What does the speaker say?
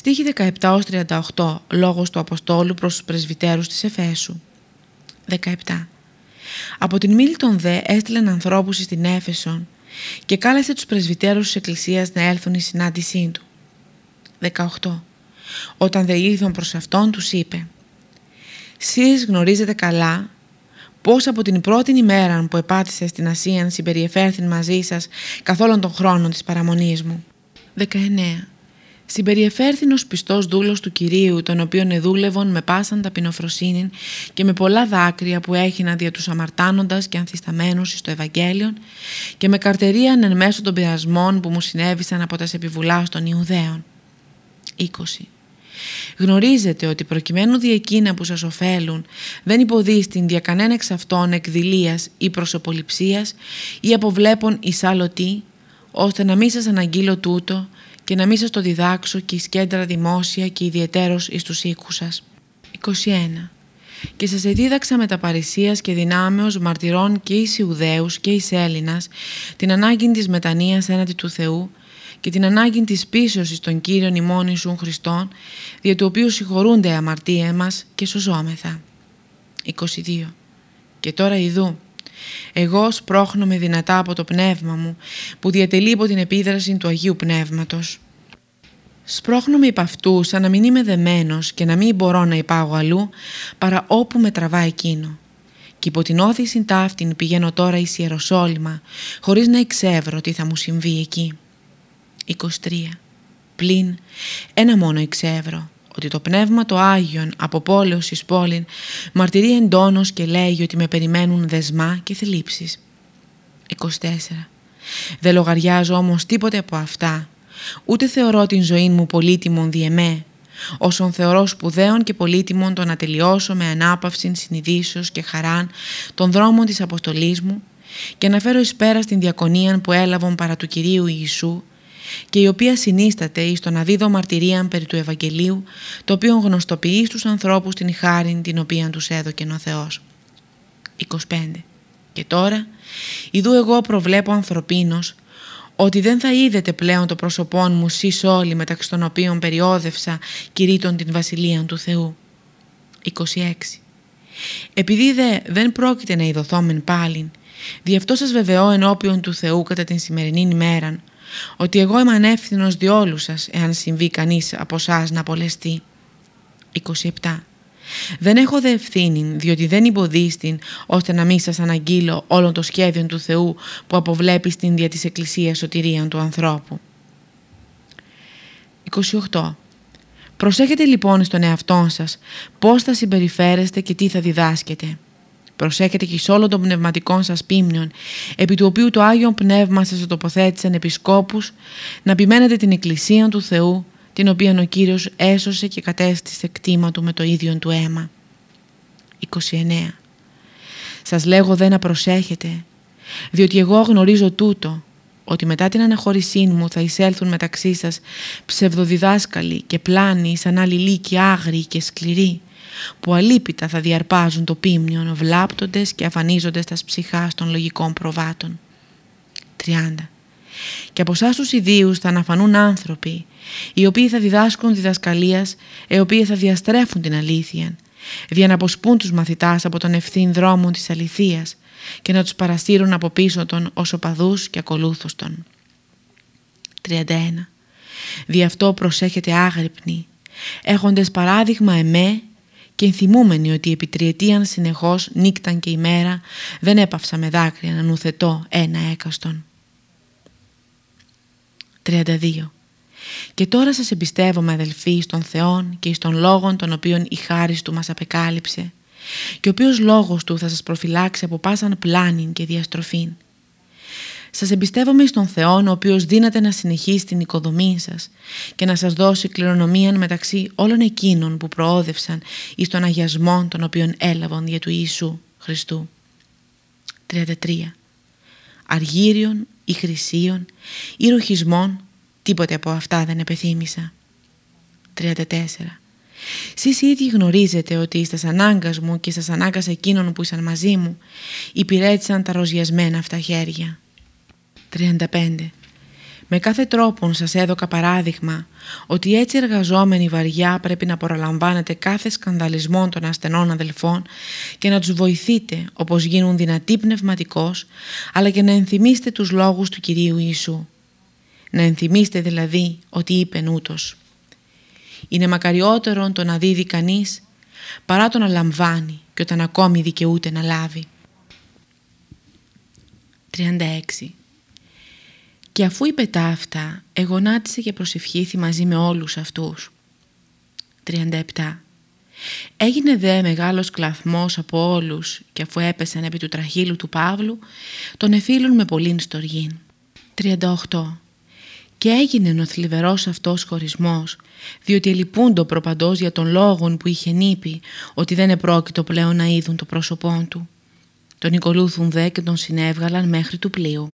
Στίχη 17-38 Λόγος του Αποστόλου προς τους πρεσβυτέρους της Εφέσου 17 Από την Μίλτον δε έστειλαν ανθρώπους στην Έφεσον και κάλεσε τους πρεσβυτέρους της Εκκλησίας να έλθουν η συνάντησή του 18 Όταν δε ήλθαν προς αυτόν τους είπε «Σεις γνωρίζετε καλά πως από την πρώτη ημέρα που επάτησε στην Ασία συμπεριεφέρθην μαζί σας καθ' όλων των χρόνων της παραμονής μου». 19. Συμπεριεφέρθην ως πιστός δούλος του Κυρίου, τον οποίον εδούλευον με πάσαν ταπεινοφροσύνη και με πολλά δάκρυα που έχινα δια τους αμαρτάνοντας και ανθισταμένους στο Ευαγγέλιο και με καρτερίαν εν μέσω των πειρασμών που μου συνέβησαν από τα επιβουλάς των Ιουδαίων. 20. Γνωρίζετε ότι προκειμένου δι' εκείνα που σας ωφέλουν δεν υποδίστην δια κανένα εξ αυτών εκδηλίας ή προσωποληψίας ή αποβλέπων εις άλλο τι, ώστε να μην σας αναγγείλω τούτο και να μην σας το διδάξω και εις κέντρα δημόσια και ιδιαιτέρως εις τους οίκους σας. 21. Και σας εδίδαξα με τα παρησίας και δυνάμεως μαρτυρών και εις Ιουδαίους και εις Έλληνας την ανάγκη της μετανοίας έναντι του Θεού και την ανάγκη της πίσωσης των Κύριων ημών Ιησούν Χριστών, δια του οποίου συγχωρούνται οι αμαρτία μας και σωζόμεθα. 22. Και τώρα ειδού, εγώ σπρώχνομαι δυνατά από το πνεύμα μου, που διατελεί από την επίδραση του Αγίου Πνεύματος. Σπρώχνομαι υπ' αυτού σαν να μην είμαι δεμένος και να μην μπορώ να υπάγω αλλού, παρά όπου με τραβά εκείνο. Και υπό την όθηση ταύτην πηγαίνω τώρα εις Ιεροσόλυμα, χωρίς να εξεύρω τι θα μου συμβεί εκεί. 23. Πλην ένα μόνο εξεύρω, ότι το Πνεύμα το Άγιον από πόλεως εις πόλην μαρτυρεί εντόνως και λέγει ότι με περιμένουν δεσμά και θλίψεις. 24. Δεν λογαριάζω όμως τίποτε από αυτά, ούτε θεωρώ την ζωή μου πολύτιμον διεμέ, όσον θεωρώ σπουδαίων και πολύτιμων το να τελειώσω με ανάπαυση συνειδήσεως και χαράν των δρόμων της αποστολής μου και να φέρω εις πέρα στην διακονία που έλαβον παρά του Κυρίου Ιησού και η οποία συνίσταται εις το να δίδω μαρτυρίαν περί του Ευαγγελίου, το οποίο γνωστοποιεί στους ανθρώπους την χάριν την οποία τους έδωκε ο Θεός. 25. Και τώρα, ειδού εγώ προβλέπω ανθρωπίνος, ότι δεν θα είδετε πλέον το πρόσωπόν μου σεις όλοι μεταξύ των οποίων περιόδευσα κηρύττων την Βασιλεία του Θεού. 26. Επειδή δε δεν πρόκειται να ειδωθόμεν πάλιν, δι' αυτό σας βεβαιώ ενώπιον του Θεού κατά την σημερινή ημέραν, ότι εγώ είμαι ανεύθυνος διόλου σας εάν συμβεί κανείς από εσά να απολεστεί. 27. Δεν έχω δε ευθύνη, διότι δεν υποδίστην, ώστε να μην σας αναγγείλω όλων το σχέδιο του Θεού που αποβλέπει στην δια της Εκκλησίας σωτηρίαν του ανθρώπου. 28. Προσέχετε λοιπόν στον εαυτό σας πώς θα συμπεριφέρεστε και τι θα διδάσκετε. Προσέχετε και σε όλων των πνευματικών σας πίμνιων, επί του οποίου το Άγιο Πνεύμα σας τοποθέτησαν επισκόπους, να επιμένετε την Εκκλησία του Θεού, την οποία ο Κύριος έσωσε και κατέστησε κτήμα του με το ίδιο του αίμα. 29. Σας λέγω δεν να προσέχετε, διότι εγώ γνωρίζω τούτο, ότι μετά την αναχώρησή μου θα εισέλθουν μεταξύ σας ψευδοδιδάσκαλοι και πλάνοι σαν άλλη λύκοι άγριοι και σκληροί, που αλίπητα θα διαρπάζουν το πίμνιον βλάπτοντες και αφανίζοντες τα ψυχά των λογικών προβάτων. 30. Και από εσάς τους ιδίους θα αναφανούν άνθρωποι, οι οποίοι θα διδάσκουν διδασκαλίας, οι οποίοι θα διαστρέφουν την αλήθεια, για να αποσπούν τους μαθητάς από τον ευθύν δρόμο της αληθείας και να τους παραστήρουν από πίσω των ως οπαδούς και ακολούθους των. 31. Δι' αυτό προσέχετε άγρυπνοι, έχοντες παράδειγμα εμέ και ενθυμούμενοι ότι επί τριετίαν συνεχώς νύκταν και ημέρα δεν έπαυσα με δάκρυα να νουθετώ ένα έκαστον. 32. Και τώρα σας εμπιστεύομαι αδελφοί στον Θεόν και στον λόγον τον οποίον η χάρις του μας απεκάλυψε και ο οποίος λόγος του θα σας προφυλάξει από πάσαν πλάνην και διαστροφήν σας εμπιστεύομαι στον Θεό ο οποίος δύναται να συνεχίσει την οικοδομή σας και να σας δώσει κληρονομία μεταξύ όλων εκείνων που προόδευσαν εις τον αγιασμό των οποίων έλαβαν για του Ιησού Χριστού. 33. Αργύριον ή χρυσίων ή ρουχισμών τίποτε από αυτά δεν επεθύμησα. 34. Σεις ίδιοι γνωρίζετε ότι στα ανάγκας μου και στα ανάγκας εκείνων που ήσαν μαζί μου υπηρέτησαν τα ροζιασμένα αυτά χέρια. 35. Με κάθε τρόπο σας έδωκα παράδειγμα ότι έτσι εργαζόμενοι βαριά πρέπει να προλαμβάνετε κάθε σκανδαλισμό των ασθενών αδελφών και να τους βοηθείτε όπως γίνουν δυνατοί πνευματικός αλλά και να ενθυμίστε τους λόγους του Κυρίου Ιησού. Να ενθυμίστε δηλαδή ότι είπε ούτως. Είναι μακαριότερο το να δίδει κανείς παρά το να λαμβάνει και όταν ακόμη δικαιούται να λάβει. 36. Και αφού είπε τα αυτά, εγωνάτισε και προσευχήθη μαζί με όλους αυτούς. 37. Έγινε δε μεγάλος κλαθμός από όλους και αφού έπεσαν επί του τραχύλου του Παύλου, τον εφήλουν με πολλήν στοργήν. 38. Και έγινε ο θλιβερός αυτός χωρισμός, διότι ελυπούντο προπαντός για τον λόγον που είχε νύπη, ότι δεν επρόκειτο πλέον να είδουν το πρόσωπό του. Τον οικολούθουν δε και τον συνέβγαλαν μέχρι του πλοίου.